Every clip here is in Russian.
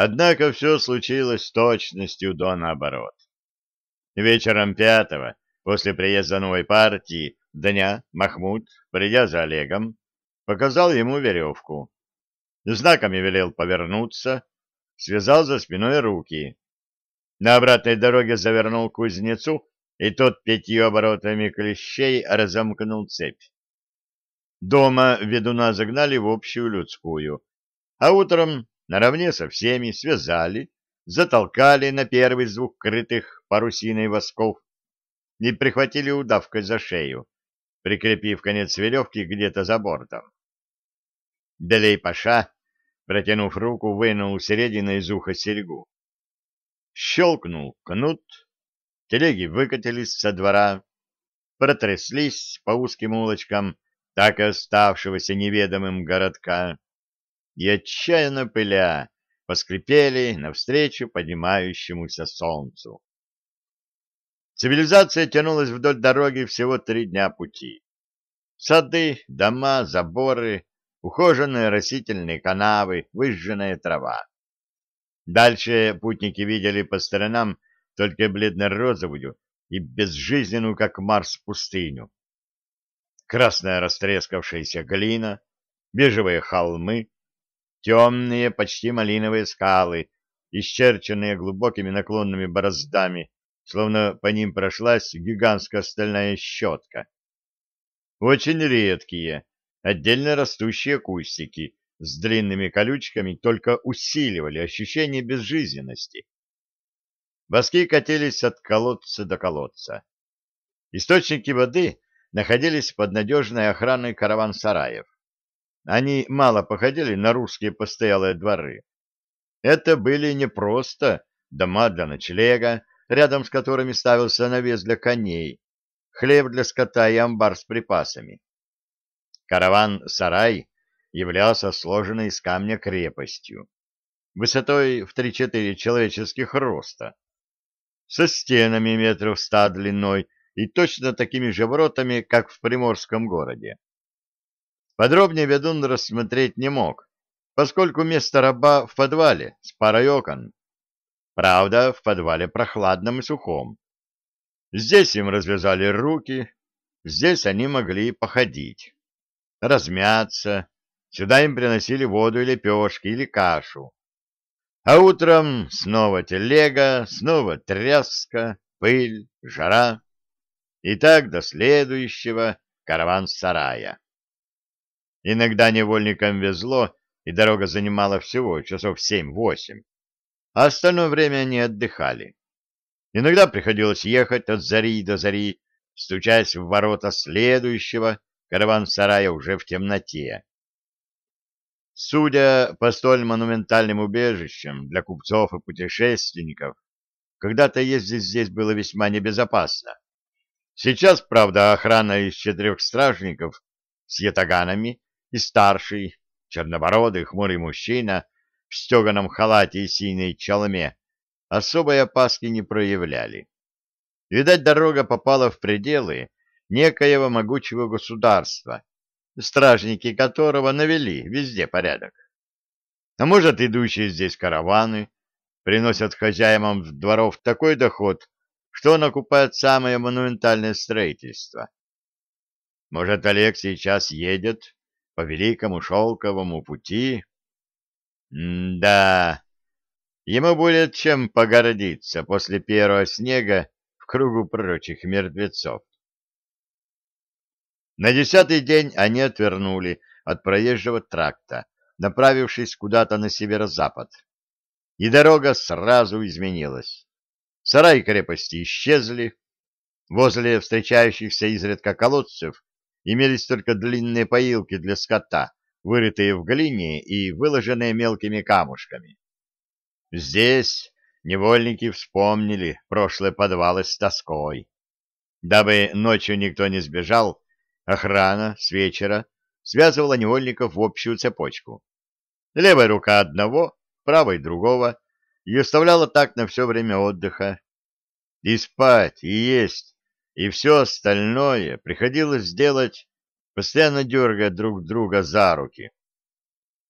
Однако все случилось с точностью до наоборот. Вечером пятого, после приезда новой партии, дня Махмуд, придя за Олегом, показал ему веревку. Знаками велел повернуться, связал за спиной руки. На обратной дороге завернул к кузнецу, и тот пятью оборотами клещей разомкнул цепь. Дома ведуна загнали в общую людскую, а утром наравне со всеми связали, затолкали на первый из двух крытых парусиной восков и прихватили удавкой за шею, прикрепив конец веревки где-то за бортом. Белей-паша, протянув руку, вынул середину из уха серьгу. Щелкнул кнут, телеги выкатились со двора, протряслись по узким улочкам так и оставшегося неведомым городка, и отчаянно пыля поскрипели навстречу поднимающемуся солнцу. Цивилизация тянулась вдоль дороги всего три дня пути. Сады, дома, заборы, ухоженные растительные канавы, выжженная трава. Дальше путники видели по сторонам только бледно-розовую и безжизненную, как Марс, пустыню. Красная растрескавшаяся глина, бежевые холмы, темные, почти малиновые скалы, исчерченные глубокими наклонными бороздами, словно по ним прошлась гигантская стальная щетка. Очень редкие, отдельно растущие кустики с длинными колючками только усиливали ощущение безжизненности. Воски катились от колодца до колодца. Источники воды находились под надежной охраной караван-сараев. Они мало походили на русские постоялые дворы. Это были не просто дома для ночлега, рядом с которыми ставился навес для коней, хлеб для скота и амбар с припасами. Караван-сарай являлся сложенной из камня крепостью, высотой в 3-4 человеческих роста, со стенами метров ста длиной и точно такими же воротами, как в приморском городе. Подробнее ведун рассмотреть не мог, поскольку место раба в подвале с парой окон. Правда, в подвале прохладном и сухом. Здесь им развязали руки, здесь они могли походить, размяться, сюда им приносили воду и лепешки или кашу. А утром снова телега, снова тряска, пыль, жара. И так до следующего караван-сарая. Иногда невольникам везло, и дорога занимала всего часов семь-восемь, а остальное время они отдыхали. Иногда приходилось ехать от зари до зари, стучась в ворота следующего караван-сарая уже в темноте. Судя по столь монументальным убежищам для купцов и путешественников, когда-то ездить здесь было весьма небезопасно. Сейчас, правда, охрана из четырех стражников с ятаганами и старший, чернобородый, хмурый мужчина в стеганом халате и синей чалме особой опаски не проявляли. Видать, дорога попала в пределы некоего могучего государства, стражники которого навели везде порядок. А может, идущие здесь караваны приносят хозяевам дворов такой доход, что он окупает самое монументальное строительство. Может, Олег сейчас едет по великому шелковому пути? Да, ему будет чем погордиться после первого снега в кругу прочих мертвецов. На десятый день они отвернули от проезжего тракта, направившись куда-то на северо-запад. И дорога сразу изменилась. Сараи крепости исчезли. Возле встречающихся изредка колодцев имелись только длинные поилки для скота, вырытые в глине и выложенные мелкими камушками. Здесь невольники вспомнили прошлые подвалы с тоской. Дабы ночью никто не сбежал, охрана с вечера связывала невольников в общую цепочку. Левая рука одного, правой другого, и оставляла так на все время отдыха. И спать, и есть и все остальное приходилось делать, постоянно дергая друг друга за руки.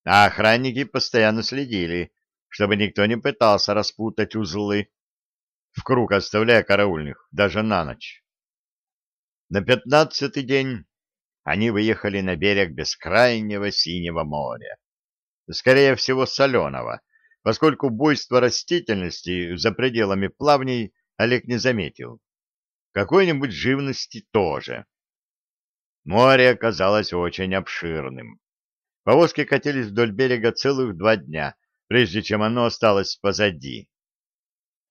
А охранники постоянно следили, чтобы никто не пытался распутать узлы, в круг оставляя караульных даже на ночь. На пятнадцатый день они выехали на берег бескрайнего синего моря. Скорее всего, соленого, поскольку буйство растительности за пределами плавней Олег не заметил. Какой-нибудь живности тоже. Море оказалось очень обширным. Повозки катились вдоль берега целых два дня, прежде чем оно осталось позади.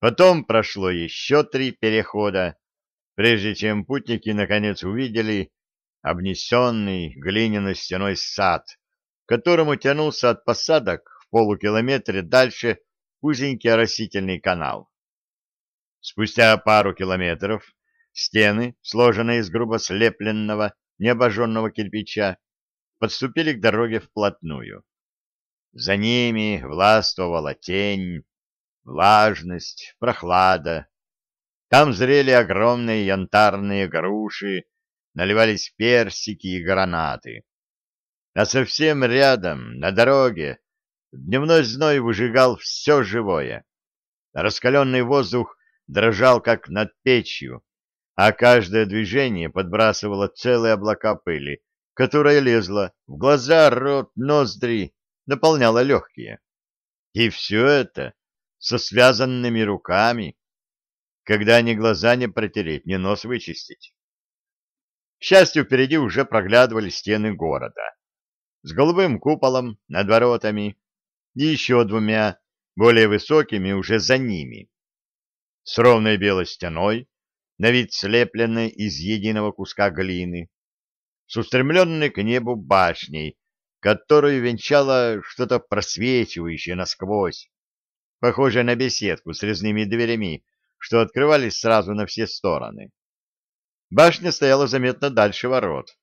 Потом прошло еще три перехода, прежде чем путники наконец увидели обнесенный глиняной стеной сад, которому тянулся от посадок в полукилометре дальше узенький оросительный канал. Спустя пару километров стены, сложенные из грубо слепленного, необожженного кирпича, подступили к дороге вплотную. За ними властвовала тень, влажность, прохлада. Там зрели огромные янтарные груши, наливались персики и гранаты. А совсем рядом, на дороге, дневной зной выжигал все живое. Раскаленный воздух дрожал, как над печью, а каждое движение подбрасывало целые облака пыли, которая лезла в глаза, рот, ноздри, наполняла легкие. И все это со связанными руками, когда ни глаза не протереть, ни нос вычистить. К счастью, впереди уже проглядывали стены города. С голубым куполом над воротами и еще двумя, более высокими, уже за ними. С ровной белой стеной, на вид слепленной из единого куска глины, с устремленной к небу башней, которую венчало что-то просвечивающее насквозь, похожее на беседку с резными дверями, что открывались сразу на все стороны. Башня стояла заметно дальше ворот,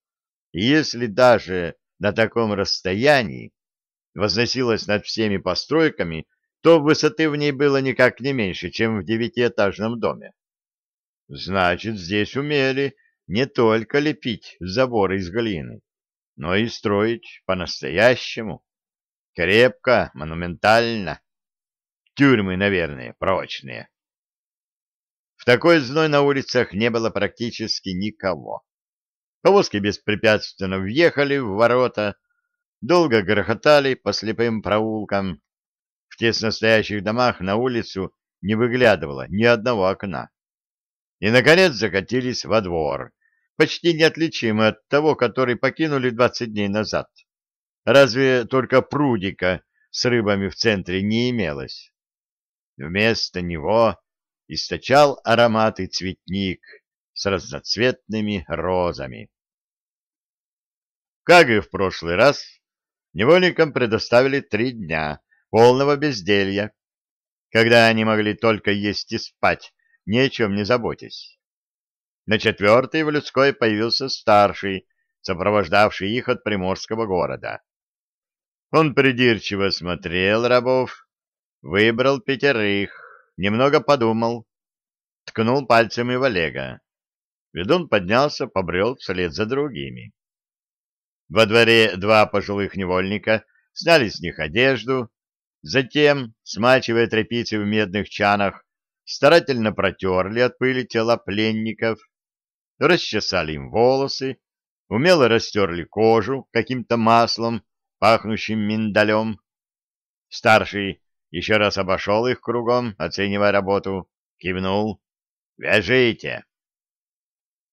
и если даже на таком расстоянии возносилась над всеми постройками, то высоты в ней было никак не меньше, чем в девятиэтажном доме. Значит, здесь умели не только лепить заборы из глины, но и строить по-настоящему, крепко, монументально. Тюрьмы, наверное, прочные. В такой зной на улицах не было практически никого. Повозки беспрепятственно въехали в ворота, долго грохотали по слепым проулкам. В тесно стоящих домах на улицу не выглядывало ни одного окна. И, наконец, закатились во двор, почти неотличимый от того, который покинули двадцать дней назад. Разве только прудика с рыбами в центре не имелось. Вместо него источал ароматый цветник с разноцветными розами. Как и в прошлый раз, невольникам предоставили три дня полного безделья, когда они могли только есть и спать, ни о чем не заботясь. На четвертый в людской появился старший, сопровождавший их от приморского города. Он придирчиво смотрел рабов, выбрал пятерых, немного подумал, ткнул пальцем и в Олега. Ведун поднялся, побрел вслед за другими. Во дворе два пожилых невольника сняли с них одежду, затем, смачивая тряпицы в медных чанах, старательно протерли от пыли тела пленников, расчесали им волосы, умело растерли кожу каким-то маслом, пахнущим миндалем. Старший еще раз обошел их кругом, оценивая работу, кивнул. «Вяжите!»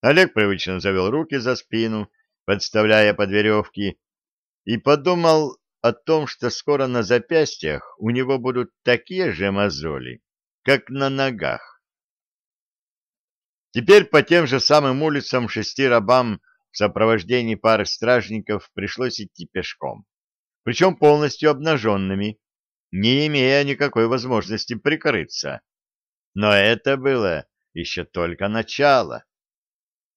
Олег привычно завел руки за спину, подставляя под веревки, и подумал о том, что скоро на запястьях у него будут такие же мозоли, как на ногах. Теперь по тем же самым улицам шести рабам в сопровождении пары стражников пришлось идти пешком, причем полностью обнаженными, не имея никакой возможности прикрыться. Но это было еще только начало.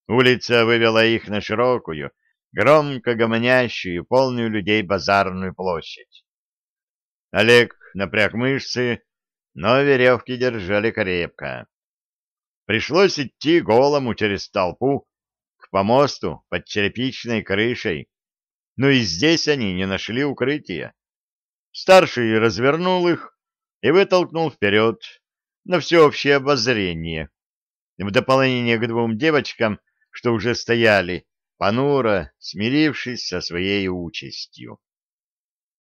Улица вывела их на широкую, громко гомонящую, полную людей базарную площадь. Олег напряг мышцы, но веревки держали крепко. Пришлось идти голому через толпу к помосту под черепичной крышей, но и здесь они не нашли укрытия. Старший развернул их, и вытолкнул вперед на всеобщее обозрение, в дополнение к двум девочкам, что уже стояли, понуро смирившись со своей участью.